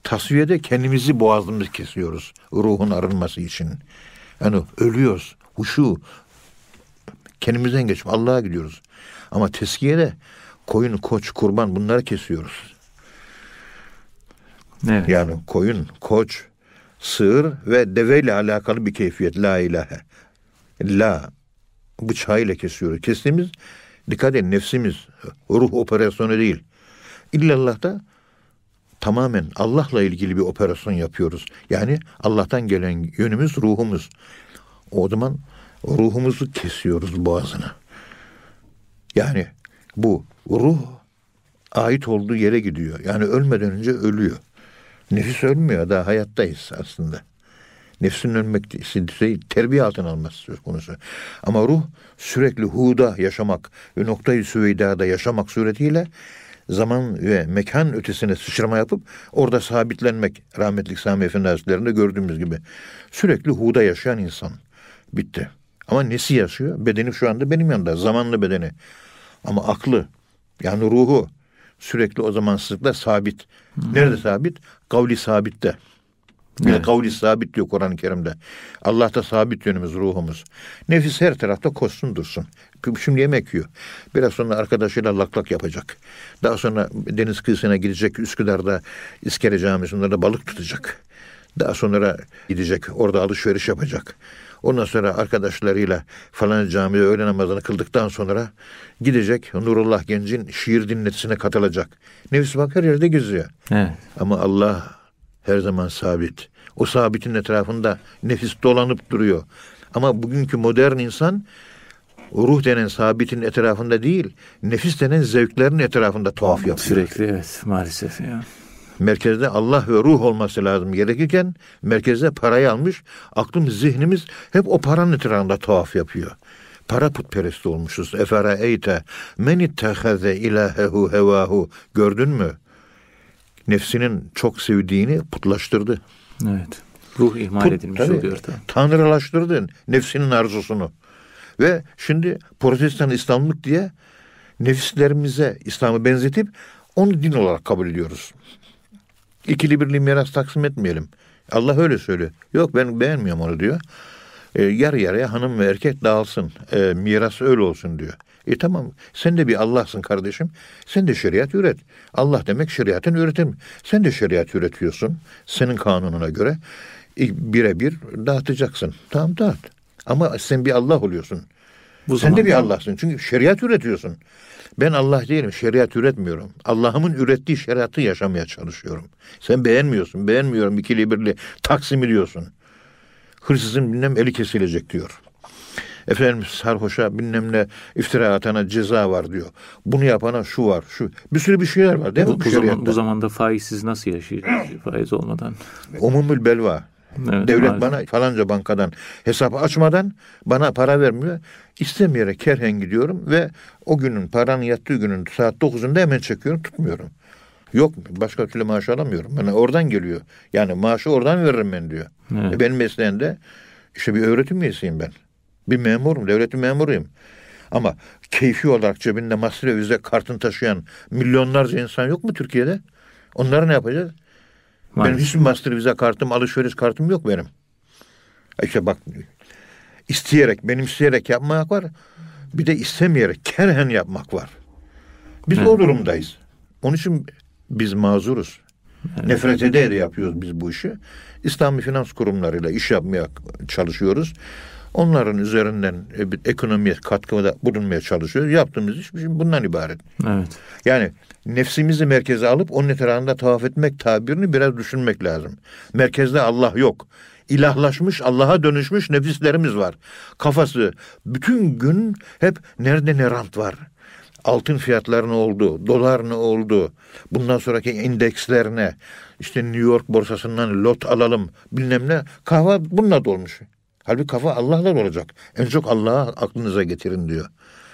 Tasfiyede kendimizi boğazımızı kesiyoruz ruhun arınması için. Yani ölüyoruz. Huşu kendimizden geçip Allah'a gidiyoruz. Ama tezkiyede koyun, koç, kurban bunları kesiyoruz. Evet. Yani koyun, koç, sığır ve deveyle alakalı bir keyfiyet. La ilahe. La. Bıçağıyla kesiyoruz. Kestiğimiz dikkat edin nefsimiz. Ruh operasyonu değil. İllallah da tamamen Allah'la ilgili bir operasyon yapıyoruz. Yani Allah'tan gelen yönümüz ruhumuz. O zaman ruhumuzu kesiyoruz boğazına. Yani bu ruh ait olduğu yere gidiyor. Yani ölmeden önce ölüyor. Nefis ölmüyor daha hayattayız aslında. Nefsin ölmek değil, terbiye altına alması söz konusu. Ama ruh sürekli huda yaşamak ve noktayı süveydada yaşamak suretiyle zaman ve mekan ötesine sıçrama yapıp orada sabitlenmek. Rahmetlik Sami Efendi Hazretleri'nde gördüğümüz gibi. Sürekli huda yaşayan insan. Bitti. Ama nesi yaşıyor? Bedeni şu anda benim yanında. Zamanlı bedeni. Ama aklı yani ruhu sürekli o zamansızlıkla sabit. Nerede sabit? Kavli sabitte. Bir Evet. kavli sabit diyor Kur'an-ı Kerim'de. Allah'ta sabit yönümüz, ruhumuz. Nefis her tarafta koşsun dursun. Şimdi yemek yiyor. Biraz sonra arkadaşıyla lak lak yapacak. Daha sonra deniz kıyısına gidecek. Üsküdar'da İskele Camisi'nde de balık tutacak. Daha sonra gidecek. Orada alışveriş yapacak. Ondan sonra arkadaşlarıyla falan camide öğle namazını kıldıktan sonra gidecek Nurullah Genc'in şiir dinletisine katılacak. Nefis bak her yerde geziyor. Evet. Ama Allah her zaman sabit. O sabitin etrafında nefis dolanıp duruyor. Ama bugünkü modern insan ruh denen sabitin etrafında değil, nefis denen zevklerin etrafında tuhaf yapıyor. Sürekli evet maalesef ya. Merkezde Allah ve ruh olması lazım gerekirken merkezde parayı almış, aklımız, zihnimiz hep o paranın etrafında tuhaf yapıyor. Para putperest olmuşuz. Efera eyte men ittehaze ilahehu hevahu. Gördün mü? Nefsinin çok sevdiğini putlaştırdı. Evet. Ruh ihmal Put- edilmiş tabii, oluyor tabii. Tanrılaştırdı nefsinin arzusunu. Ve şimdi protestan İslamlık diye nefislerimize İslam'ı benzetip onu din olarak kabul ediyoruz. İkili birliği miras taksim etmeyelim. Allah öyle söylüyor. Yok ben beğenmiyorum onu diyor. E, yarı yarıya hanım ve erkek dağılsın. E, miras öyle olsun diyor. E tamam sen de bir Allah'sın kardeşim. Sen de şeriat üret. Allah demek şeriatın üretim. Sen de şeriat üretiyorsun. Senin kanununa göre e, birebir dağıtacaksın. Tamam dağıt. Ama sen bir Allah oluyorsun. Bu Sen de bir Allah'sın. Çünkü şeriat üretiyorsun. Ben Allah değilim, şeriat üretmiyorum. Allah'ımın ürettiği şeriatı yaşamaya çalışıyorum. Sen beğenmiyorsun, beğenmiyorum ikili birli taksim ediyorsun. Hırsızın bilmem eli kesilecek diyor. Efendim sarhoşa bilmem ne iftira atana ceza var diyor. Bunu yapana şu var, şu. Bir sürü bir şeyler var değil mi bu, bu, zaman, bu zamanda faizsiz nasıl yaşayacağız faiz olmadan? Umumul belva. Evet, Devlet maalesef. bana falanca bankadan hesap açmadan bana para vermiyor. İstemeyerek kerhen gidiyorum ve o günün paranın yattığı günün saat 9'unda hemen çekiyorum tutmuyorum. Yok başka türlü maaş alamıyorum. Bana oradan geliyor. Yani maaşı oradan veririm ben diyor. Evet. E benim mesleğimde işte bir öğretim üyesiyim ben. Bir memurum, devletin memuruyum. Ama keyfi olarak cebinde masraf vize kartını taşıyan milyonlarca insan yok mu Türkiye'de? Onları ne yapacağız? Maalesef. Benim hiçbir master vize kartım, alışveriş kartım yok benim. İşte bak isteyerek, benim isteyerek yapmak var. Bir de istemeyerek, kerhen yapmak var. Biz evet. o durumdayız. Onun için biz mazuruz. Evet. Nefret ede de yapıyoruz biz bu işi. İslami finans kurumlarıyla iş yapmaya çalışıyoruz. Onların üzerinden e, ekonomiye katkıda bulunmaya çalışıyoruz. Yaptığımız iş bundan ibaret. Evet. Yani nefsimizi merkeze alıp onun etrafında tavaf etmek tabirini biraz düşünmek lazım. Merkezde Allah yok. İlahlaşmış, Allah'a dönüşmüş nefislerimiz var. Kafası bütün gün hep nerede ne rant var. Altın fiyatları ne oldu? Dolar ne oldu? Bundan sonraki indekslerine işte New York borsasından lot alalım bilmem ne. Kafa bununla dolmuş. Halbuki kafa Allah'la olacak. En çok Allah'a aklınıza getirin diyor.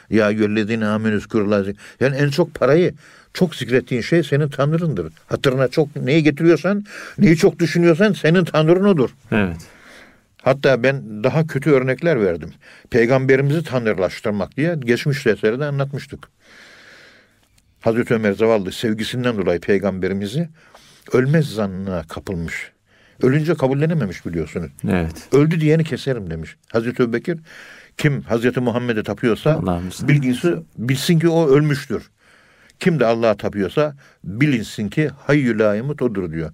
Ya yüllezine amenüs kurulazı. Yani en çok parayı çok zikrettiğin şey senin tanrındır. Hatırına çok neyi getiriyorsan, neyi çok düşünüyorsan senin tanrın odur. Evet. Hatta ben daha kötü örnekler verdim. Peygamberimizi tanrılaştırmak diye geçmiş derslerde anlatmıştık. Hazreti Ömer zavallı sevgisinden dolayı peygamberimizi ölmez zannına kapılmış. Ölünce kabullenememiş biliyorsunuz. Evet. Öldü diyeni keserim demiş. Hazreti Öbekir kim Hazreti Muhammed'e tapıyorsa bilgisi bilsin ki o ölmüştür. Kim de Allah'a tapıyorsa bilinsin ki hayyü layımut odur diyor.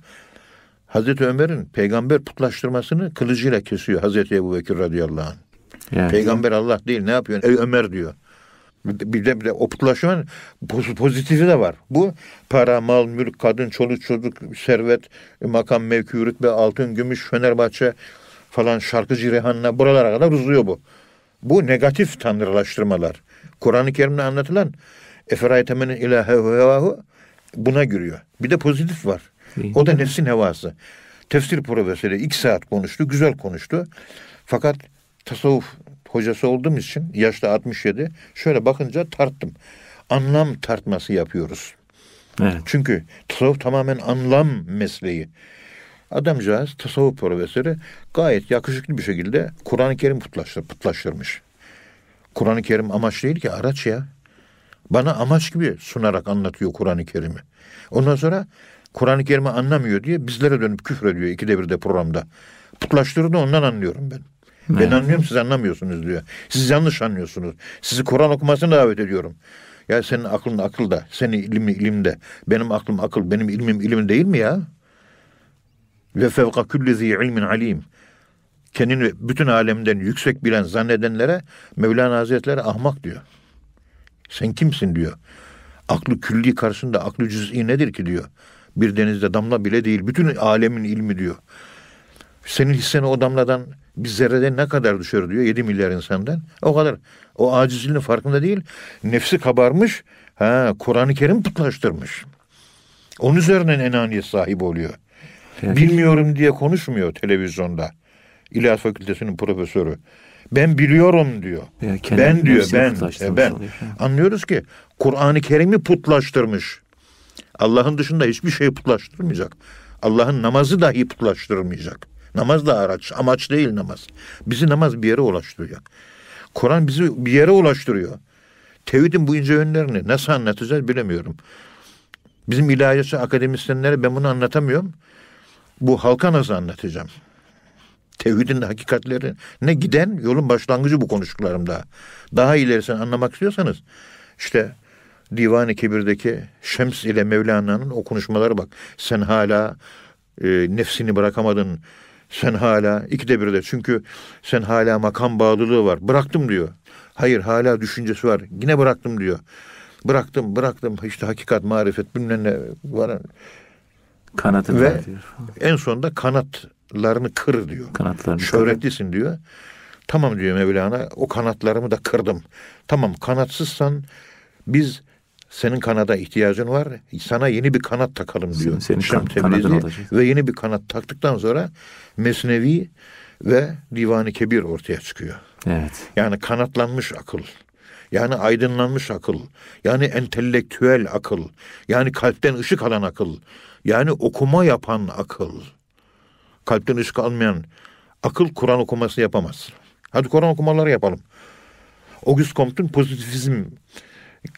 Hazreti Ömer'in peygamber putlaştırmasını kılıcıyla kesiyor Hazreti Ebu Bekir radıyallahu anh. Yani. Peygamber Allah değil ne yapıyor? Ey Ömer diyor. Bir de, bir de o putlaşmanın pozitifi de var. Bu para, mal, mülk, kadın, çoluk, çocuk, servet, makam, mevki, rütbe, altın, gümüş, Fenerbahçe falan şarkıcı Rehan'la buralara kadar uzuyor bu. Bu negatif tanrılaştırmalar. Kur'an-ı Kerim'de anlatılan Eferaytemenin ilahe hevahu buna giriyor. Bir de pozitif var. O da nefsin hevası. Tefsir profesörü iki saat konuştu. Güzel konuştu. Fakat tasavvuf hocası olduğum için yaşta 67 şöyle bakınca tarttım. Anlam tartması yapıyoruz. Evet. Çünkü tasavvuf tamamen anlam mesleği. Adamcağız tasavvuf profesörü gayet yakışıklı bir şekilde Kur'an-ı Kerim putlaştır, putlaştırmış. Kur'an-ı Kerim amaç değil ki araç ya. Bana amaç gibi sunarak anlatıyor Kur'an-ı Kerim'i. Ondan sonra Kur'an-ı Kerim'i anlamıyor diye bizlere dönüp küfür ediyor ikide bir de programda. Putlaştırdı ondan anlıyorum ben. Evet. Ben anlıyorum siz anlamıyorsunuz diyor. Siz yanlış anlıyorsunuz. Sizi Kur'an okumasını davet ediyorum. Ya senin aklın akılda, senin ilmin ilimde. Benim aklım akıl, benim ilmim ilim değil mi ya? Ve fevka külli zi ilmin alim. Kendini bütün alemden yüksek bilen zannedenlere Mevlana Hazretleri ahmak diyor. Sen kimsin diyor. Aklı külli karşısında aklı cüz'i nedir ki diyor. Bir denizde damla bile değil. Bütün alemin ilmi diyor. Senin hisseni o damladan bir zerrede ne kadar düşer diyor. Yedi milyar insandan. O kadar. O acizliğinin farkında değil. Nefsi kabarmış. Ha, Kur'an-ı Kerim putlaştırmış. Onun üzerinden enaniyet sahibi oluyor. Evet. Bilmiyorum diye konuşmuyor televizyonda. İlahiyat Fakültesinin profesörü. Ben biliyorum diyor. ben diyor ben. E, ben. Anlıyoruz ki Kur'an-ı Kerim'i putlaştırmış. Allah'ın dışında hiçbir şey putlaştırmayacak. Allah'ın namazı dahi putlaştırmayacak. Namaz da araç, amaç değil namaz. Bizi namaz bir yere ulaştırıyor. Kur'an bizi bir yere ulaştırıyor. Tevhidin bu ince yönlerini nasıl anlatacağız bilemiyorum. Bizim ilahiyatçı akademisyenlere ben bunu anlatamıyorum. Bu halka nasıl anlatacağım? Tevhidin hakikatleri ne giden yolun başlangıcı bu konuştuklarımda. Daha ilerisini anlamak istiyorsanız işte Divan-ı Kebir'deki Şems ile Mevlana'nın o konuşmaları bak. Sen hala e, nefsini bırakamadın. Sen hala ikide birde çünkü sen hala makam bağlılığı var. Bıraktım diyor. Hayır hala düşüncesi var. Yine bıraktım diyor. Bıraktım bıraktım işte hakikat marifet bilmem ne var. Kanatını Ve ver diyor. en sonunda kanatlarını kır diyor. Kanatlarını Şöhretlisin diyor. Tamam diyor Mevlana o kanatlarımı da kırdım. Tamam kanatsızsan biz senin kanada ihtiyacın var. Sana yeni bir kanat takalım diyor. Senin Şam kan- Tebrizi. Ve yeni bir kanat taktıktan sonra Mesnevi ve Divan-ı Kebir ortaya çıkıyor. Evet. Yani kanatlanmış akıl. Yani aydınlanmış akıl. Yani entelektüel akıl. Yani kalpten ışık alan akıl. Yani okuma yapan akıl. Kalpten ışık almayan akıl Kur'an okuması yapamaz. Hadi Kur'an okumaları yapalım. Auguste Comte'un pozitifizm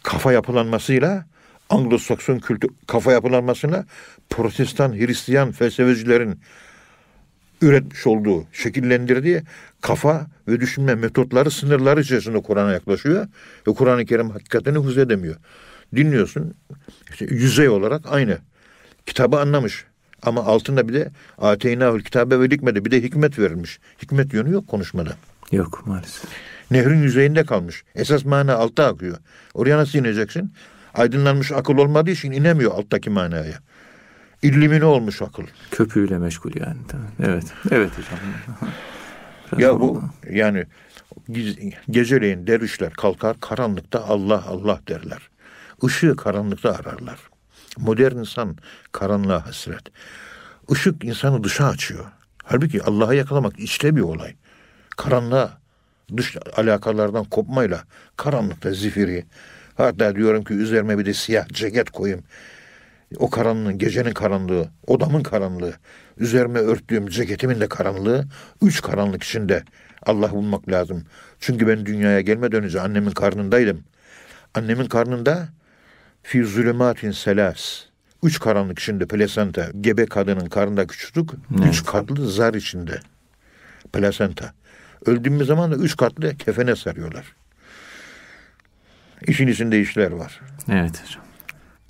kafa yapılanmasıyla Anglo-Sakson kültür kafa yapılanmasıyla Protestan Hristiyan felsefecilerin üretmiş olduğu, şekillendirdiği kafa ve düşünme metotları sınırları içerisinde Kur'an'a yaklaşıyor ve Kur'an-ı Kerim hakikatini huz edemiyor. Dinliyorsun işte yüzey olarak aynı. Kitabı anlamış ama altında bir de Ateynahül kitabe ve hikmede bir de hikmet verilmiş. Hikmet yönü yok konuşmada. Yok maalesef. Nehrin yüzeyinde kalmış. Esas mana altta akıyor. Oraya nasıl ineceksin? Aydınlanmış akıl olmadığı için inemiyor alttaki manaya. İllimine olmuş akıl. Köpüğüyle meşgul yani. Evet. Evet hocam. Biraz Ya bu oldu. yani ge- geceleyin dervişler kalkar karanlıkta Allah Allah derler. Işığı karanlıkta ararlar. Modern insan karanlığa hasret. Işık insanı dışa açıyor. Halbuki Allah'a yakalamak içte bir olay. Karanlığa dış alakalardan kopmayla karanlıkta zifiri. Hatta diyorum ki üzerime bir de siyah ceket koyayım. O karanlığın, gecenin karanlığı, odamın karanlığı, üzerime örttüğüm ceketimin de karanlığı, üç karanlık içinde Allah bulmak lazım. Çünkü ben dünyaya gelmeden önce annemin karnındaydım. Annemin karnında fi zulümatin selas. Üç karanlık içinde plasenta. Gebe kadının karnında küçücük, Evet. üç katlı zar içinde. Plasenta. Öldüğümüz zaman da üç katlı kefene sarıyorlar. İşin içinde işler var. Evet hocam.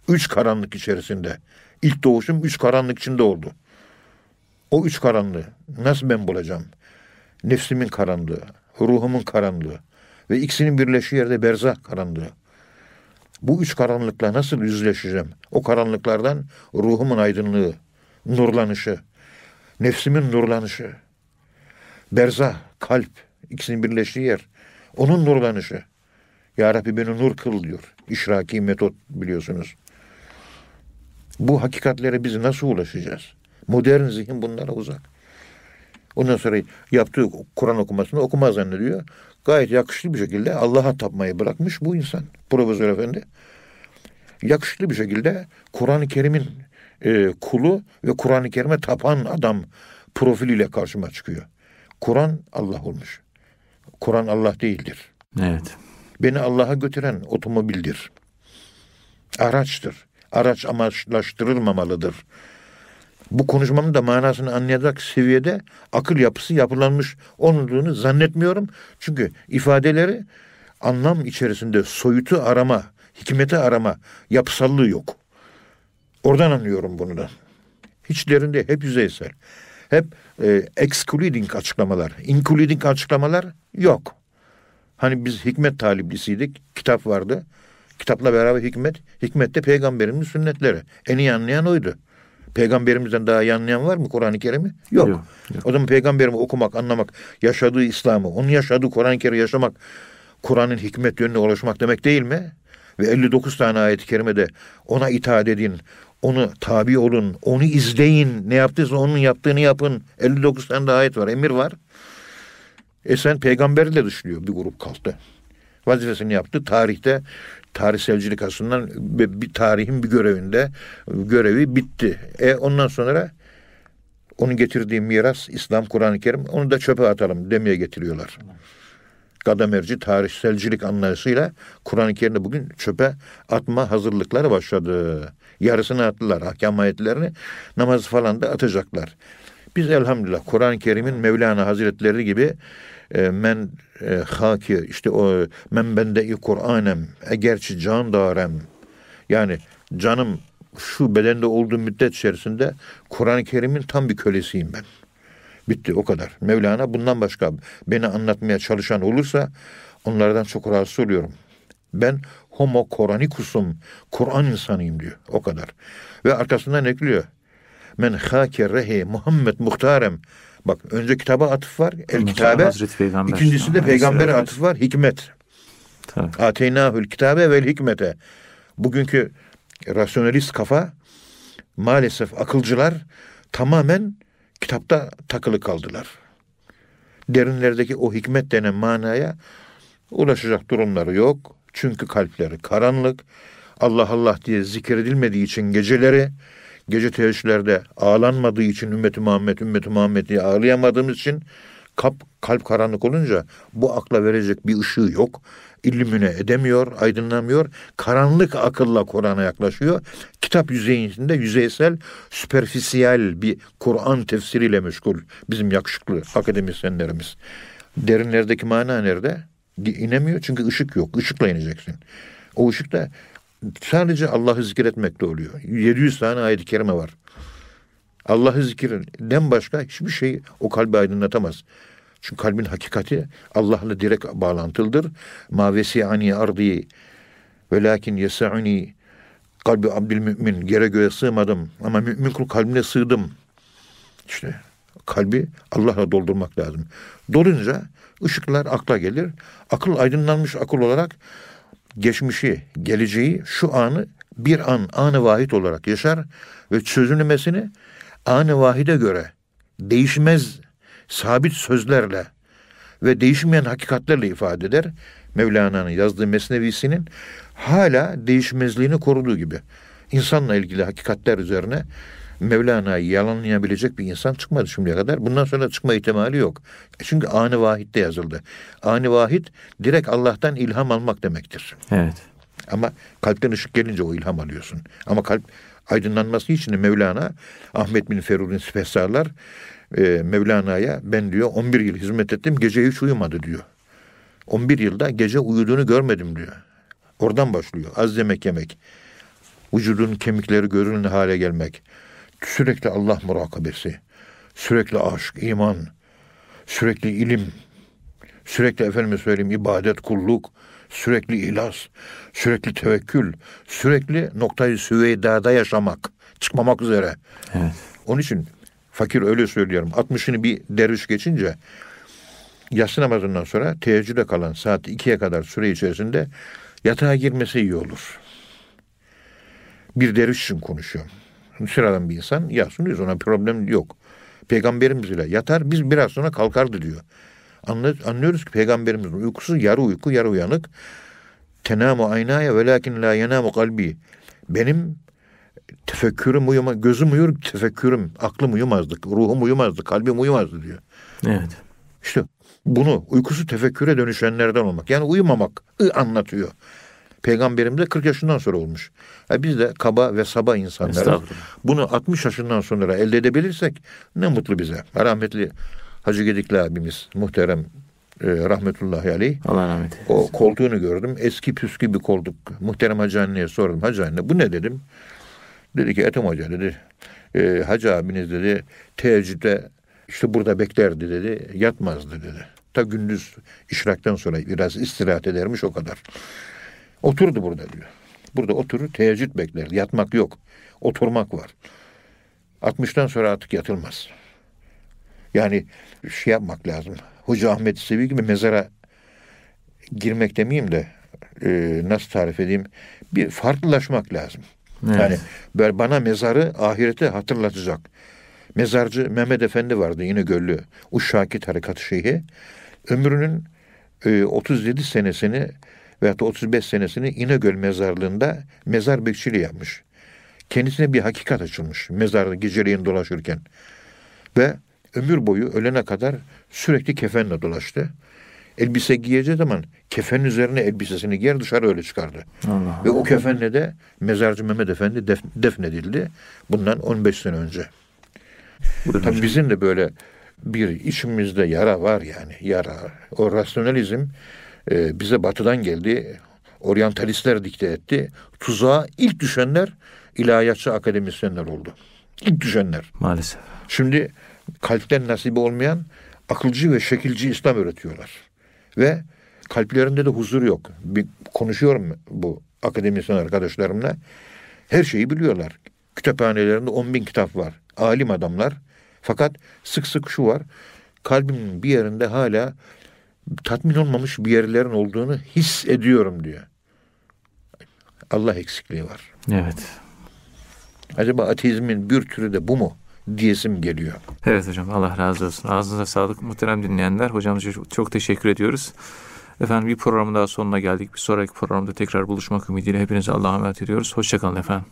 Üç karanlık içerisinde. İlk doğuşum üç karanlık içinde oldu. O üç karanlığı nasıl ben bulacağım? Nefsimin karanlığı, ruhumun karanlığı ve ikisinin birleştiği yerde berzah karanlığı. Bu üç karanlıkla nasıl yüzleşeceğim? O karanlıklardan ruhumun aydınlığı, nurlanışı, nefsimin nurlanışı, berzah, kalp, ikisinin birleştiği yer. Onun nurlanışı. Ya Rabbi beni nur kıl diyor. İşraki metot biliyorsunuz. Bu hakikatlere biz nasıl ulaşacağız? Modern zihin bunlara uzak. Ondan sonra yaptığı Kur'an okumasını okumaz zannediyor. Gayet yakışıklı bir şekilde Allah'a tapmayı bırakmış bu insan. Profesör Efendi. Yakışıklı bir şekilde Kur'an-ı Kerim'in e, kulu ve Kur'an-ı Kerim'e tapan adam profiliyle karşıma çıkıyor. Kur'an Allah olmuş. Kur'an Allah değildir. Evet. Beni Allah'a götüren otomobildir. Araçtır. Araç amaçlaştırılmamalıdır. Bu konuşmamın da manasını anlayacak seviyede akıl yapısı yapılanmış olduğunu zannetmiyorum. Çünkü ifadeleri anlam içerisinde soyutu arama, hikmeti arama, yapısallığı yok. Oradan anlıyorum bunu da. Hiçlerinde hep yüzeysel. Hep e, excluding açıklamalar, including açıklamalar yok. Hani biz hikmet taliblisiydik. Kitap vardı. Kitapla beraber hikmet. Hikmet de peygamberimiz sünnetleri. En iyi anlayan oydu. Peygamberimizden daha iyi anlayan var mı Kur'an-ı Kerim'i? Yok. Yok, yok. O zaman peygamberimi okumak, anlamak, yaşadığı İslam'ı, onun yaşadığı Kur'an-ı Kerim yaşamak, Kur'an'ın hikmet yönüne ulaşmak demek değil mi? Ve 59 tane ayet-i kerimede ona itaat edin, onu tabi olun, onu izleyin, ne yaptıysa onun yaptığını yapın. 59 tane de ayet var, emir var. E sen peygamberi de dışlıyor bir grup kalktı. Vazifesini yaptı. Tarihte tarihselcilik açısından bir tarihin bir görevinde görevi bitti. E ondan sonra onun getirdiği miras İslam Kur'an-ı Kerim onu da çöpe atalım demeye getiriyorlar. Gadamerci tarihselcilik anlayışıyla Kur'an-ı Kerim'i bugün çöpe atma hazırlıkları başladı. Yarısını attılar ahkam ayetlerini namazı falan da atacaklar. Biz elhamdülillah Kur'an-ı Kerim'in Mevlana Hazretleri gibi e, men e, haki işte o men bende Kur'anem egerçi can darem yani canım şu bedende olduğu müddet içerisinde Kur'an-ı Kerim'in tam bir kölesiyim ben. Bitti o kadar. Mevlana bundan başka beni anlatmaya çalışan olursa onlardan çok rahatsız oluyorum. Ben homo Koranikusum, Kur'an insanıyım diyor. O kadar. Ve arkasından ekliyor. Men hâke rehi Muhammed muhtarem. Bak önce kitaba atıf var. El kitabe. İkincisi de peygambere atıf var. Hikmet. Tabii. Ateynâhül kitabe vel hikmete. Bugünkü rasyonalist kafa maalesef akılcılar tamamen kitapta takılı kaldılar. Derinlerdeki o hikmet denen manaya ulaşacak durumları yok. Çünkü kalpleri karanlık. Allah Allah diye zikredilmediği için geceleri, gece teheccüdlerde ağlanmadığı için ümmeti Muhammed, ümmeti Muhammed diye ağlayamadığımız için kalp, kalp karanlık olunca bu akla verecek bir ışığı yok. İllümüne edemiyor, aydınlamıyor. Karanlık akılla Kur'an'a yaklaşıyor. Kitap yüzeyinde yüzeysel, süperfisiyel bir Kur'an tefsiriyle meşgul. Bizim yakışıklı akademisyenlerimiz. Derinlerdeki mana nerede? İnemiyor çünkü ışık yok. Işıkla ineceksin. O ışık da sadece Allah'ı zikretmekle oluyor. 700 tane ayet-i kerime var. Allah'ı zikirden başka hiçbir şey o kalbi aydınlatamaz. Çünkü kalbin hakikati Allah'la direkt bağlantılıdır. Mavesi ani ardi ve lakin yesa'uni kalbi abdül mümin yere göğe sığmadım ama mümin kul kalbine sığdım. İşte kalbi Allah'la doldurmak lazım. Dolunca ışıklar akla gelir. Akıl aydınlanmış akıl olarak geçmişi, geleceği, şu anı bir an, anı vahid olarak yaşar ve çözülmesini anı vahide göre değişmez sabit sözlerle ve değişmeyen hakikatlerle ifade eder. Mevlana'nın yazdığı Mesnevisinin hala değişmezliğini koruduğu gibi. insanla ilgili hakikatler üzerine Mevlana'yı yalanlayabilecek bir insan çıkmadı şimdiye kadar. Bundan sonra çıkma ihtimali yok. Çünkü ani vahidde yazıldı. Ani vahid direkt Allah'tan ilham almak demektir. Evet. Ama kalpten ışık gelince o ilham alıyorsun. Ama kalp aydınlanması için de Mevlana, Ahmet bin Ferud'un spesarlar e, Mevlana'ya ben diyor 11 yıl hizmet ettim gece hiç uyumadı diyor. 11 yılda gece uyuduğunu görmedim diyor. Oradan başlıyor. Az yemek yemek. Vücudun kemikleri görünür hale gelmek. Sürekli Allah murakabesi. Sürekli aşk, iman. Sürekli ilim. Sürekli efendime söyleyeyim ibadet, kulluk. Sürekli ilas. Sürekli tevekkül. Sürekli noktayı süveydada yaşamak. Çıkmamak üzere. Evet. Onun için fakir öyle söylüyorum. 60'ını bir derviş geçince yatsı namazından sonra teheccüde kalan saat 2'ye kadar süre içerisinde yatağa girmesi iyi olur. Bir derviş için konuşuyorum. Sıradan bir insan yatsın diyoruz ona problem yok. Peygamberimiz ile yatar biz biraz sonra kalkardı diyor. Anlıyoruz ki peygamberimizin uykusu yarı uyku yarı uyanık. Tenamu aynaya ve lakin la yenamu kalbi. Benim tefekkürüm uyuma, gözüm uyur, tefekkürüm, aklım uyumazdı, ruhum uyumazdı, kalbim uyumazdı diyor. Evet. İşte bunu uykusu tefekküre dönüşenlerden olmak. Yani uyumamak anlatıyor. Peygamberimiz de 40 yaşından sonra olmuş. Yani biz de kaba ve saba insanlar. Bunu 60 yaşından sonra elde edebilirsek ne mutlu bize. Rahmetli Hacı Gedikli abimiz muhterem e, rahmetullahi aleyh. Allah rahmet eylesin. O koltuğunu gördüm. Eski püskü bir koltuk. Muhterem Hacı anneye sordum. Hacı anne bu ne dedim. Dedi ki Ethem Hoca dedi. E, Hacı abiniz dedi teheccüde işte burada beklerdi dedi. Yatmazdı dedi. Ta gündüz işraktan sonra biraz istirahat edermiş o kadar. Oturdu burada diyor. Burada oturur teheccüd bekler. Yatmak yok. Oturmak var. 60'tan sonra artık yatılmaz. Yani şey yapmak lazım. Hoca Ahmet Sevi gibi mezara girmek demeyeyim de e, nasıl tarif edeyim bir farklılaşmak lazım. Evet. Yani böyle bana mezarı ahirete hatırlatacak. Mezarcı Mehmet Efendi vardı yine Göllü. Uşşaki tarikatı şeyhi. Ömrünün e, 37 senesini veyahut da 35 senesini İnegöl mezarlığında mezar bekçiliği yapmış. Kendisine bir hakikat açılmış mezarda geceleyin dolaşırken. Ve ömür boyu ölene kadar sürekli kefenle dolaştı. Elbise giyeceği zaman kefen üzerine elbisesini giyer dışarı öyle çıkardı. Allah Ve o kefenle de mezarcı Mehmet Efendi def, defnedildi. Bundan 15 sene önce. Tabii bizim de böyle bir içimizde yara var yani yara. O rasyonalizm e, bize batıdan geldi. Oryantalistler dikte etti. Tuzağa ilk düşenler ilahiyatçı akademisyenler oldu. İlk düşenler. Maalesef. Şimdi kalpten nasibi olmayan akılcı ve şekilci İslam öğretiyorlar. Ve kalplerinde de huzur yok. Bir konuşuyorum bu akademisyen arkadaşlarımla. Her şeyi biliyorlar. Kütüphanelerinde 10 bin kitap var. Alim adamlar. Fakat sık sık şu var. Kalbimin bir yerinde hala tatmin olmamış bir yerlerin olduğunu hissediyorum diyor. Allah eksikliği var. Evet. Acaba ateizmin bir türü de bu mu diyesim geliyor. Evet hocam Allah razı olsun. Ağzınıza sağlık muhterem dinleyenler. Hocamıza çok, çok teşekkür ediyoruz. Efendim bir programın daha sonuna geldik. Bir sonraki programda tekrar buluşmak ümidiyle hepinize Allah'a emanet ediyoruz. Hoşçakalın efendim.